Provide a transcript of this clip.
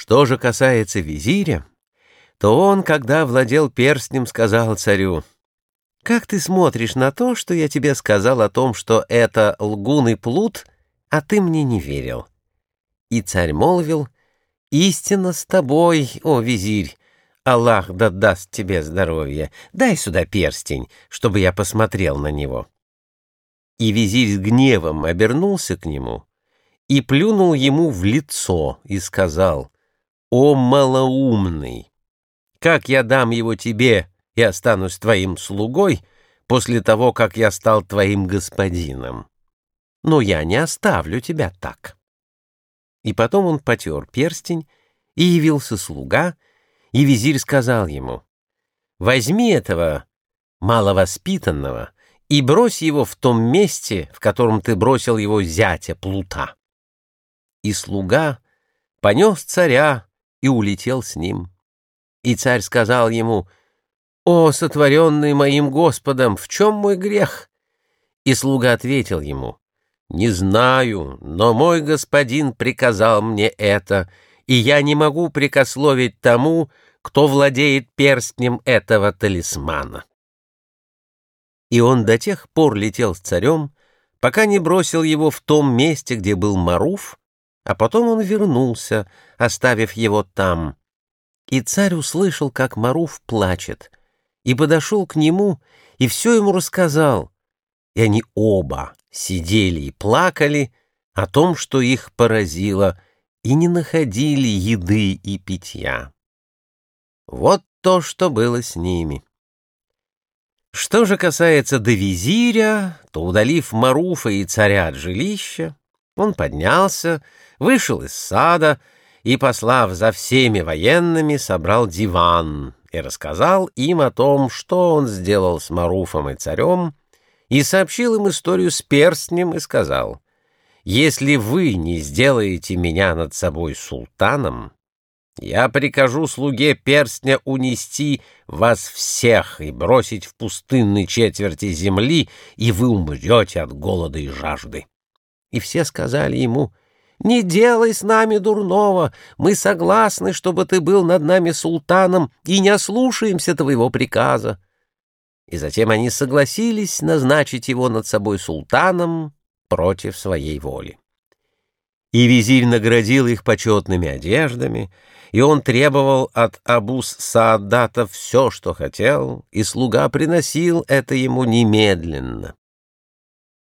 Что же касается визиря, то он, когда владел перстнем, сказал царю, «Как ты смотришь на то, что я тебе сказал о том, что это лгун и плут, а ты мне не верил?» И царь молвил, «Истина с тобой, о визирь, Аллах да даст тебе здоровье. Дай сюда перстень, чтобы я посмотрел на него». И визирь с гневом обернулся к нему и плюнул ему в лицо и сказал, «О малоумный! Как я дам его тебе и останусь твоим слугой после того, как я стал твоим господином? Но я не оставлю тебя так». И потом он потер перстень, и явился слуга, и визирь сказал ему, «Возьми этого маловоспитанного и брось его в том месте, в котором ты бросил его зятя Плута». И слуга понес царя и улетел с ним. И царь сказал ему, «О, сотворенный моим Господом, в чем мой грех?» И слуга ответил ему, «Не знаю, но мой господин приказал мне это, и я не могу прикословить тому, кто владеет перстнем этого талисмана». И он до тех пор летел с царем, пока не бросил его в том месте, где был Маруф, а потом он вернулся, оставив его там. И царь услышал, как Маруф плачет, и подошел к нему, и все ему рассказал. И они оба сидели и плакали о том, что их поразило, и не находили еды и питья. Вот то, что было с ними. Что же касается до визиря, то, удалив Маруфа и царя от жилища, он поднялся, вышел из сада и, послав за всеми военными, собрал диван и рассказал им о том, что он сделал с Маруфом и царем, и сообщил им историю с перстнем и сказал, «Если вы не сделаете меня над собой султаном, я прикажу слуге перстня унести вас всех и бросить в пустынной четверти земли, и вы умрете от голода и жажды». И все сказали ему, «Не делай с нами дурного, мы согласны, чтобы ты был над нами султаном, и не ослушаемся твоего приказа». И затем они согласились назначить его над собой султаном против своей воли. И визирь наградил их почетными одеждами, и он требовал от Абус Саадата все, что хотел, и слуга приносил это ему немедленно.